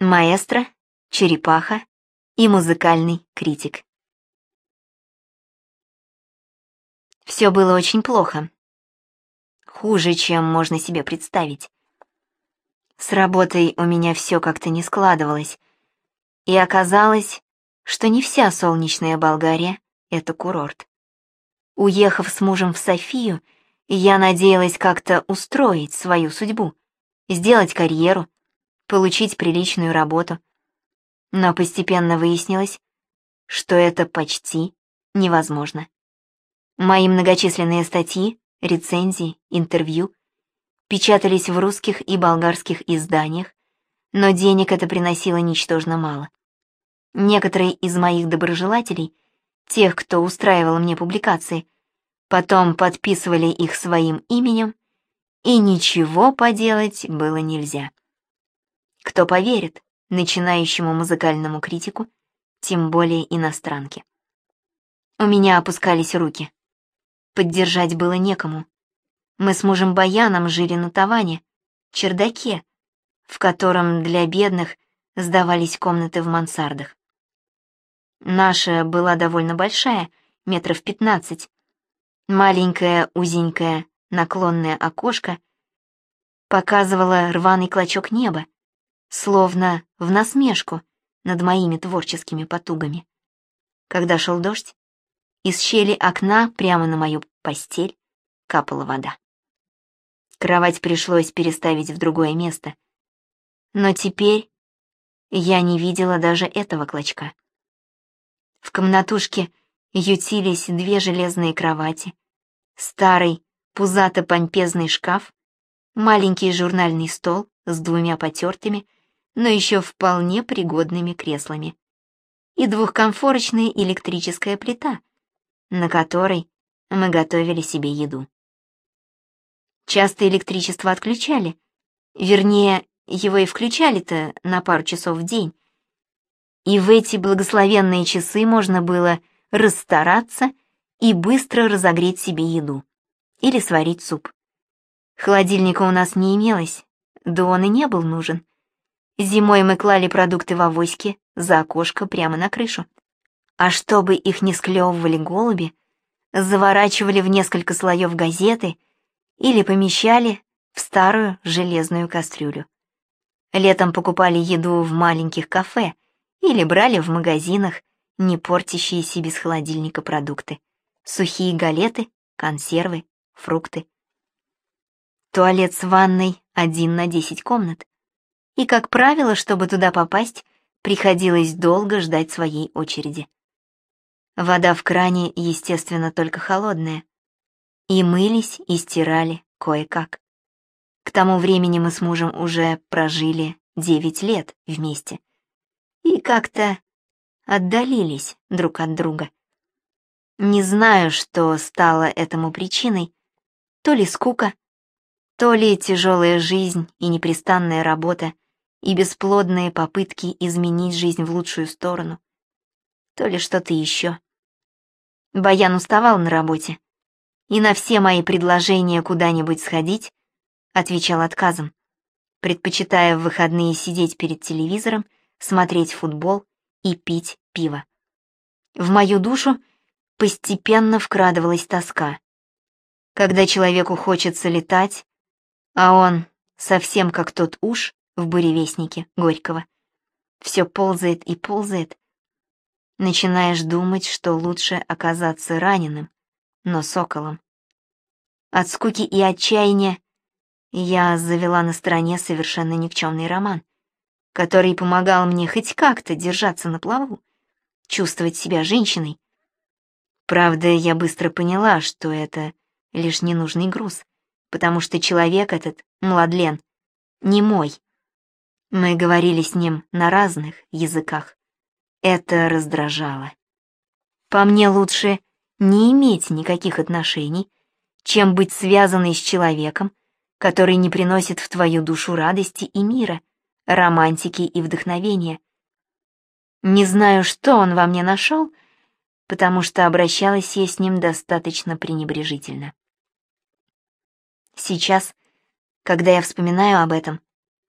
маэстро, черепаха и музыкальный критик. Все было очень плохо. Хуже, чем можно себе представить. С работой у меня все как-то не складывалось, и оказалось, что не вся солнечная Болгария — это курорт. Уехав с мужем в Софию, я надеялась как-то устроить свою судьбу, сделать карьеру, получить приличную работу. Но постепенно выяснилось, что это почти невозможно. Мои многочисленные статьи, рецензии, интервью печатались в русских и болгарских изданиях, но денег это приносило ничтожно мало. Некоторые из моих доброжелателей, тех, кто устраивал мне публикации, потом подписывали их своим именем, и ничего поделать было нельзя. Кто поверит начинающему музыкальному критику, тем более иностранке? У меня опускались руки. Поддержать было некому. Мы с мужем Баяном жили на таване, чердаке, в котором для бедных сдавались комнаты в мансардах. Наша была довольно большая, метров пятнадцать. Маленькое, узенькое, наклонное окошко показывало рваный клочок неба, словно в насмешку над моими творческими потугами. Когда шел дождь, из щели окна прямо на мою постель капала вода. Кровать пришлось переставить в другое место. Но теперь я не видела даже этого клочка. В комнатушке ютились две железные кровати, старый пузато-помпезный шкаф, маленький журнальный стол с двумя потертыми, но еще вполне пригодными креслами и двухкомфорочная электрическая плита, на которой мы готовили себе еду. Часто электричество отключали. Вернее, его и включали-то на пару часов в день. И в эти благословенные часы можно было расстараться и быстро разогреть себе еду. Или сварить суп. Холодильника у нас не имелось, да он и не был нужен. Зимой мы клали продукты в авоське за окошко прямо на крышу. А чтобы их не склевывали голуби, заворачивали в несколько слоев газеты — или помещали в старую железную кастрюлю. Летом покупали еду в маленьких кафе или брали в магазинах не портящиеся без холодильника продукты. Сухие галеты, консервы, фрукты. Туалет с ванной один на десять комнат. И, как правило, чтобы туда попасть, приходилось долго ждать своей очереди. Вода в кране, естественно, только холодная. И мылись, и стирали кое-как. К тому времени мы с мужем уже прожили девять лет вместе. И как-то отдалились друг от друга. Не знаю, что стало этому причиной, то ли скука, то ли тяжелая жизнь и непрестанная работа, и бесплодные попытки изменить жизнь в лучшую сторону, то ли что-то еще. Баян уставал на работе, и на все мои предложения куда-нибудь сходить отвечал отказом, предпочитая в выходные сидеть перед телевизором, смотреть футбол и пить пиво. В мою душу постепенно вкрадывалась тоска. Когда человеку хочется летать, а он совсем как тот уж в буревестнике Горького, все ползает и ползает, начинаешь думать, что лучше оказаться раненым, но соколом. От скуки и отчаяния я завела на стороне совершенно никчемный роман, который помогал мне хоть как-то держаться на плаву, чувствовать себя женщиной. Правда, я быстро поняла, что это лишь ненужный груз, потому что человек этот, Младлен, не мой. Мы говорили с ним на разных языках. Это раздражало. По мне лучше не иметь никаких отношений, чем быть связанной с человеком, который не приносит в твою душу радости и мира, романтики и вдохновения. Не знаю, что он во мне нашел, потому что обращалась я с ним достаточно пренебрежительно. Сейчас, когда я вспоминаю об этом,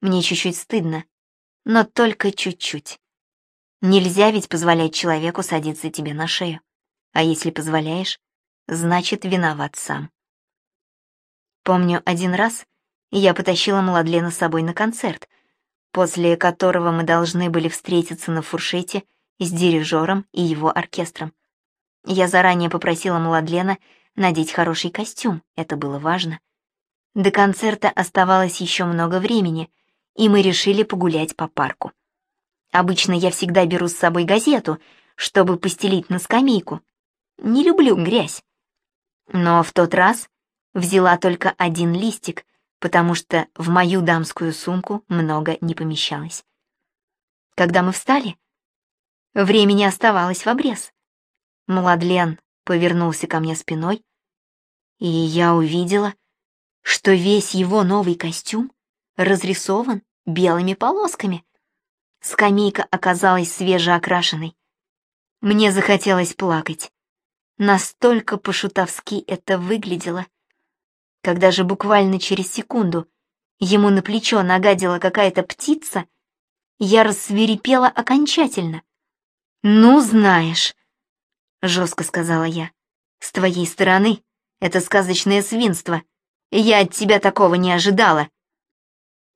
мне чуть-чуть стыдно, но только чуть-чуть. Нельзя ведь позволять человеку садиться тебе на шею. А если позволяешь, значит, виноват сам. Помню, один раз я потащила Младлена с собой на концерт, после которого мы должны были встретиться на фуршете с дирижером и его оркестром. Я заранее попросила Младлена надеть хороший костюм, это было важно. До концерта оставалось еще много времени, и мы решили погулять по парку. Обычно я всегда беру с собой газету, чтобы постелить на скамейку. Не люблю грязь. Но в тот раз взяла только один листик, потому что в мою дамскую сумку много не помещалось. Когда мы встали, времени оставалось в обрез. Младлен повернулся ко мне спиной, и я увидела, что весь его новый костюм разрисован белыми полосками. Скамейка оказалась свежеокрашенной. Мне захотелось плакать. Настолько по-шутовски это выглядело. Когда же буквально через секунду ему на плечо нагадила какая-то птица, я рассверепела окончательно. «Ну, знаешь», — жестко сказала я, — «с твоей стороны это сказочное свинство. Я от тебя такого не ожидала».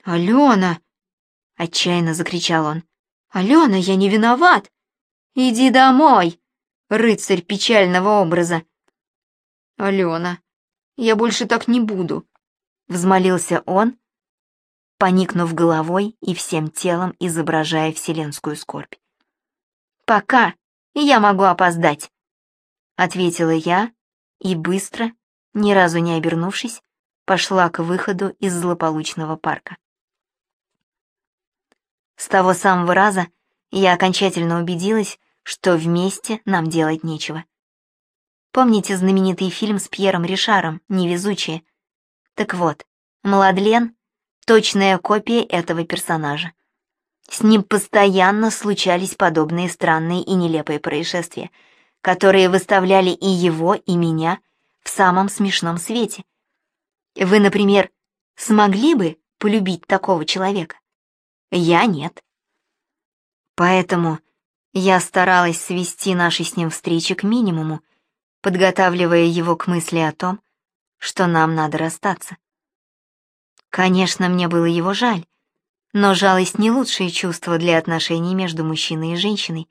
«Алена!» — отчаянно закричал он. «Алена, я не виноват! Иди домой, рыцарь печального образа!» «Алена, я больше так не буду», — взмолился он, поникнув головой и всем телом изображая вселенскую скорбь. «Пока я могу опоздать», — ответила я и быстро, ни разу не обернувшись, пошла к выходу из злополучного парка. С того самого раза я окончательно убедилась, что вместе нам делать нечего. Помните знаменитый фильм с Пьером Ришаром «Невезучие»? Так вот, Младлен — точная копия этого персонажа. С ним постоянно случались подобные странные и нелепые происшествия, которые выставляли и его, и меня в самом смешном свете. Вы, например, смогли бы полюбить такого человека? Я нет. Поэтому я старалась свести наши с ним встречи к минимуму, подготавливая его к мысли о том, что нам надо расстаться. Конечно, мне было его жаль, но жалость не лучшее чувство для отношений между мужчиной и женщиной.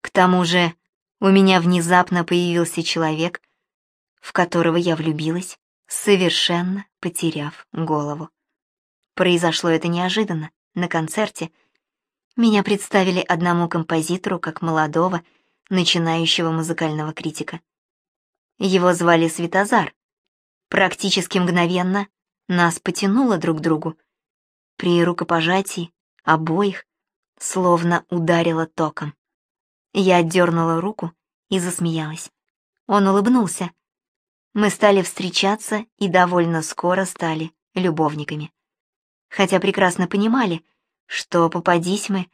К тому же у меня внезапно появился человек, в которого я влюбилась, совершенно потеряв голову. Произошло это неожиданно, на концерте. Меня представили одному композитору как молодого, начинающего музыкального критика. Его звали Светозар. Практически мгновенно нас потянуло друг к другу. При рукопожатии обоих словно ударило током. Я отдернула руку и засмеялась. Он улыбнулся. Мы стали встречаться и довольно скоро стали любовниками. Хотя прекрасно понимали, что попадись мы,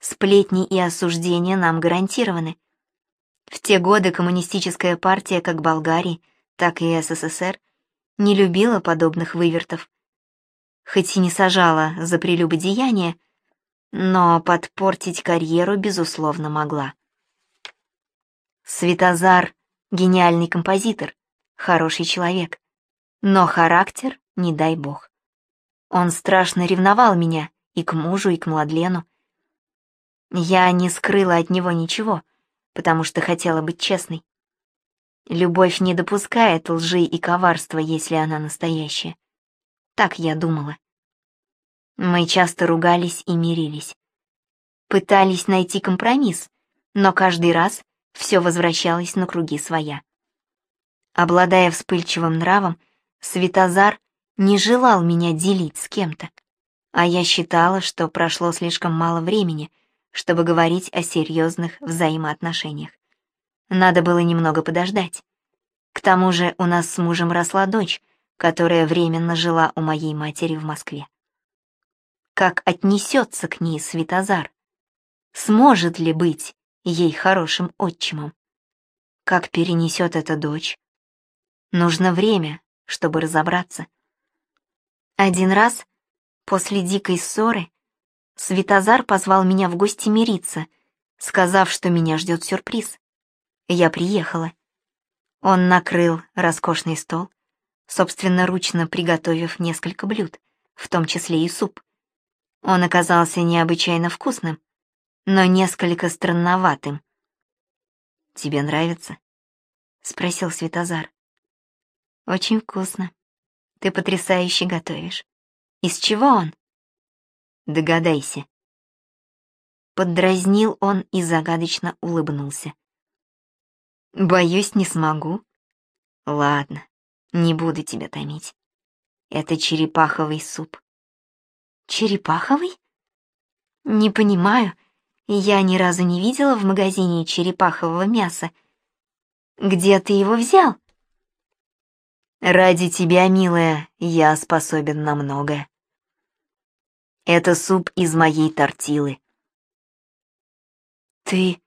сплетни и осуждения нам гарантированы — в те годы коммунистическая партия как Болгарии, так и СССР не любила подобных вывертов. Хоть и не сажала за прелюбодеяние, но подпортить карьеру, безусловно, могла. Светозар — гениальный композитор, хороший человек, но характер, не дай бог. Он страшно ревновал меня и к мужу, и к Младлену. Я не скрыла от него ничего — потому что хотела быть честной. Любовь не допускает лжи и коварства, если она настоящая. Так я думала. Мы часто ругались и мирились. Пытались найти компромисс, но каждый раз все возвращалось на круги своя. Обладая вспыльчивым нравом, Светозар не желал меня делить с кем-то, а я считала, что прошло слишком мало времени — чтобы говорить о серьезных взаимоотношениях. Надо было немного подождать. К тому же у нас с мужем росла дочь, которая временно жила у моей матери в Москве. Как отнесется к ней Светозар? Сможет ли быть ей хорошим отчимом? Как перенесет эта дочь? Нужно время, чтобы разобраться. Один раз, после дикой ссоры, Светозар позвал меня в гости мириться, сказав, что меня ждет сюрприз. Я приехала. Он накрыл роскошный стол, собственноручно приготовив несколько блюд, в том числе и суп. Он оказался необычайно вкусным, но несколько странноватым. «Тебе нравится?» — спросил Светозар. «Очень вкусно. Ты потрясающе готовишь. Из чего он?» «Догадайся». Поддразнил он и загадочно улыбнулся. «Боюсь, не смогу». «Ладно, не буду тебя томить. Это черепаховый суп». «Черепаховый?» «Не понимаю. Я ни разу не видела в магазине черепахового мяса. Где ты его взял?» «Ради тебя, милая, я способен на многое. Это суп из моей тортилы». «Ты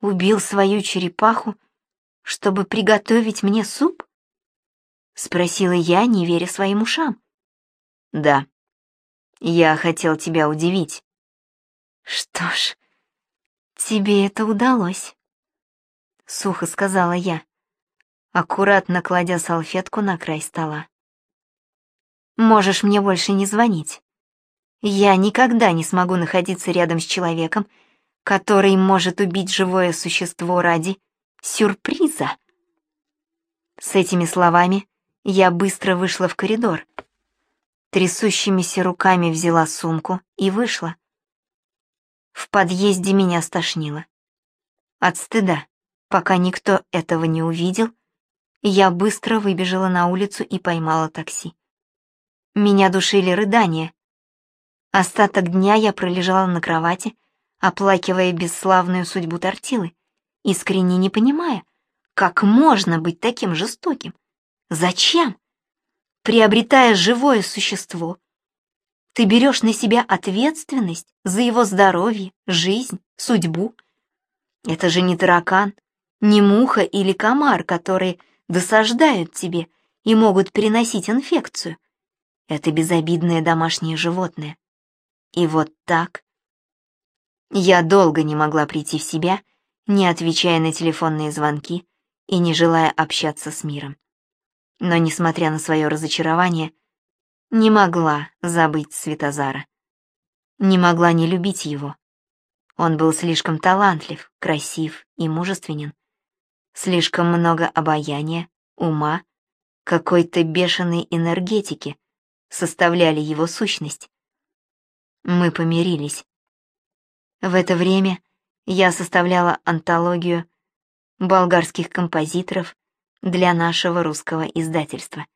убил свою черепаху, чтобы приготовить мне суп?» — спросила я, не веря своим ушам. «Да, я хотел тебя удивить». «Что ж, тебе это удалось», — сухо сказала я аккуратно кладя салфетку на край стола. «Можешь мне больше не звонить. Я никогда не смогу находиться рядом с человеком, который может убить живое существо ради сюрприза». С этими словами я быстро вышла в коридор, трясущимися руками взяла сумку и вышла. В подъезде меня стошнило. От стыда, пока никто этого не увидел, я быстро выбежала на улицу и поймала такси. Меня душили рыдания. Остаток дня я пролежала на кровати, оплакивая бесславную судьбу тортилы, искренне не понимая, как можно быть таким жестоким. Зачем? Приобретая живое существо, ты берешь на себя ответственность за его здоровье, жизнь, судьбу. Это же не таракан, не муха или комар, которые досаждают тебе и могут переносить инфекцию. Это безобидное домашнее животное. И вот так. Я долго не могла прийти в себя, не отвечая на телефонные звонки и не желая общаться с миром. Но, несмотря на свое разочарование, не могла забыть Светозара. Не могла не любить его. Он был слишком талантлив, красив и мужественен. Слишком много обаяния, ума, какой-то бешеной энергетики составляли его сущность. Мы помирились. В это время я составляла антологию болгарских композиторов для нашего русского издательства.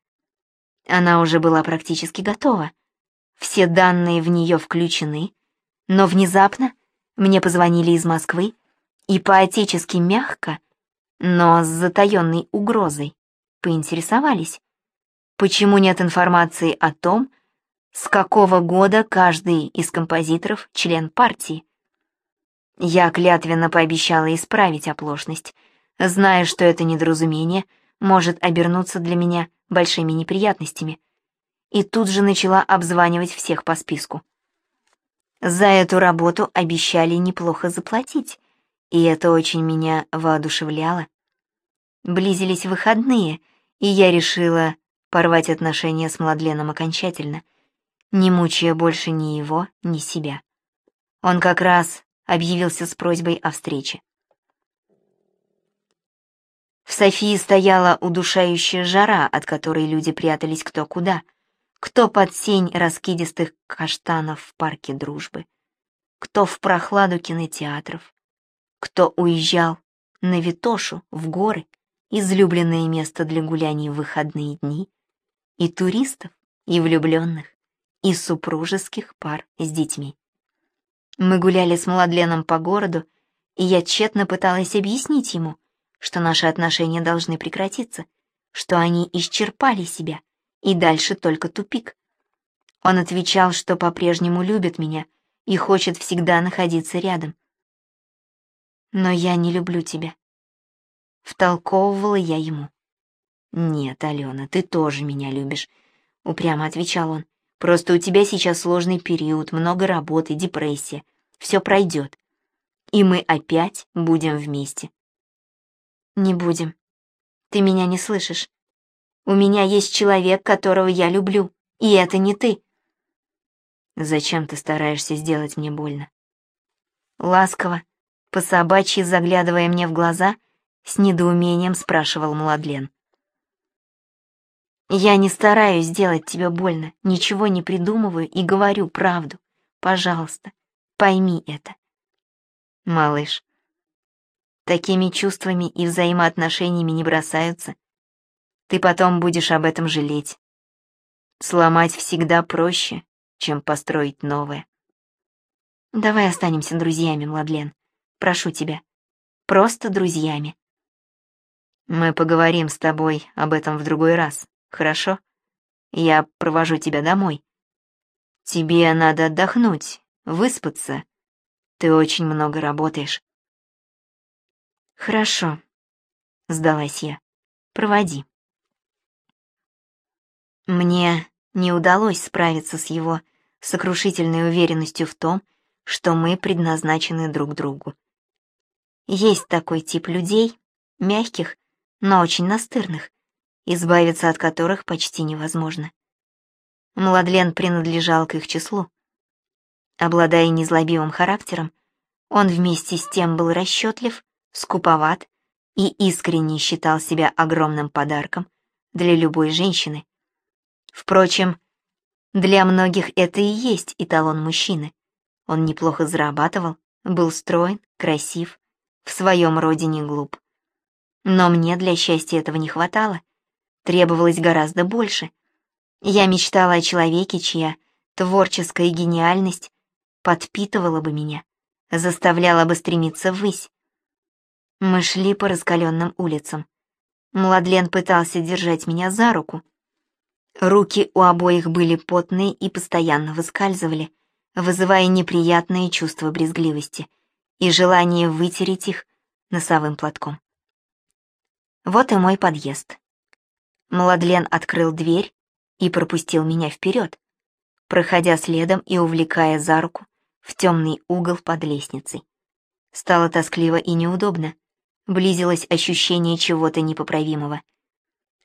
Она уже была практически готова. Все данные в нее включены, но внезапно мне позвонили из Москвы и по-отечески мягко но с затаенной угрозой, поинтересовались, почему нет информации о том, с какого года каждый из композиторов член партии. Я клятвенно пообещала исправить оплошность, зная, что это недоразумение может обернуться для меня большими неприятностями, и тут же начала обзванивать всех по списку. За эту работу обещали неплохо заплатить, и это очень меня воодушевляло. Близились выходные, и я решила порвать отношения с Младленом окончательно, не мучая больше ни его, ни себя. Он как раз объявился с просьбой о встрече. В Софии стояла удушающая жара, от которой люди прятались кто куда, кто под сень раскидистых каштанов в парке дружбы, кто в прохладу кинотеатров, кто уезжал на Витошу, в горы, излюбленное место для гуляний в выходные дни, и туристов, и влюбленных, и супружеских пар с детьми. Мы гуляли с Младленом по городу, и я тщетно пыталась объяснить ему, что наши отношения должны прекратиться, что они исчерпали себя, и дальше только тупик. Он отвечал, что по-прежнему любит меня и хочет всегда находиться рядом. Но я не люблю тебя. Втолковывала я ему. «Нет, Алена, ты тоже меня любишь», — упрямо отвечал он, Просто у тебя сейчас сложный период, много работы, депрессия. Все пройдет. И мы опять будем вместе. Не будем. Ты меня не слышишь. У меня есть человек, которого я люблю, и это не ты. Зачем ты стараешься сделать мне больно? Ласково, по собачьи заглядывая мне в глаза, с недоумением спрашивал Младлен. Я не стараюсь сделать тебе больно, ничего не придумываю и говорю правду. Пожалуйста, пойми это. Малыш, такими чувствами и взаимоотношениями не бросаются. Ты потом будешь об этом жалеть. Сломать всегда проще, чем построить новое. Давай останемся друзьями, Младлен. Прошу тебя. Просто друзьями. Мы поговорим с тобой об этом в другой раз, хорошо? Я провожу тебя домой. Тебе надо отдохнуть, выспаться. Ты очень много работаешь. Хорошо, сдалась я. Проводи. Мне не удалось справиться с его сокрушительной уверенностью в том, что мы предназначены друг другу. Есть такой тип людей, мягких, но очень настырных, избавиться от которых почти невозможно. Младлен принадлежал к их числу. Обладая незлобивым характером, он вместе с тем был расчетлив, скуповат и искренне считал себя огромным подарком для любой женщины. Впрочем, для многих это и есть эталон мужчины. Он неплохо зарабатывал, был строен, красив, в своем роде не глуп. Но мне для счастья этого не хватало. Требовалось гораздо больше. Я мечтала о человеке, чья творческая гениальность подпитывала бы меня, заставляла бы стремиться ввысь. Мы шли по раскаленным улицам. Младлен пытался держать меня за руку. Руки у обоих были потные и постоянно выскальзывали — вызывая неприятные чувства брезгливости и желание вытереть их носовым платком. Вот и мой подъезд. Младлен открыл дверь и пропустил меня вперед, проходя следом и увлекая за руку в темный угол под лестницей. Стало тоскливо и неудобно, близилось ощущение чего-то непоправимого.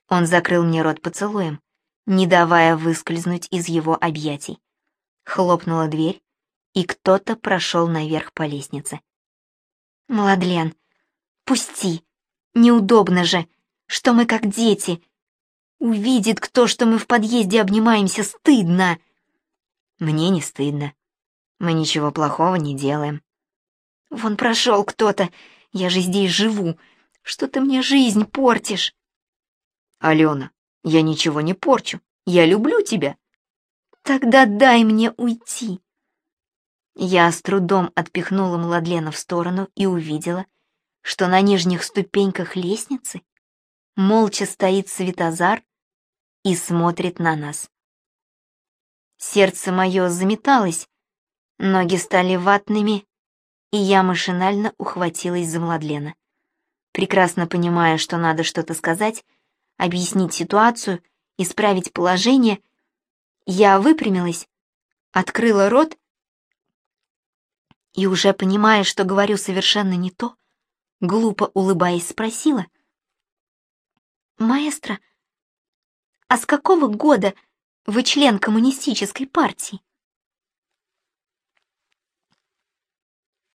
Он закрыл мне рот поцелуем, не давая выскользнуть из его объятий. Хлопнула дверь, и кто-то прошел наверх по лестнице. «Младлен, пусти! Неудобно же, что мы как дети. Увидит кто, что мы в подъезде обнимаемся, стыдно!» «Мне не стыдно. Мы ничего плохого не делаем». «Вон прошел кто-то, я же здесь живу. Что ты мне жизнь портишь?» «Алена, я ничего не порчу. Я люблю тебя. Тогда дай мне уйти. Я с трудом отпихнула Младлена в сторону и увидела, что на нижних ступеньках лестницы молча стоит Светозар и смотрит на нас. Сердце мое заметалось, ноги стали ватными, и я машинально ухватилась за Младлена. Прекрасно понимая, что надо что-то сказать, объяснить ситуацию, исправить положение — я выпрямилась, открыла рот и, уже понимая, что говорю совершенно не то, глупо улыбаясь, спросила. «Маэстро, а с какого года вы член коммунистической партии?»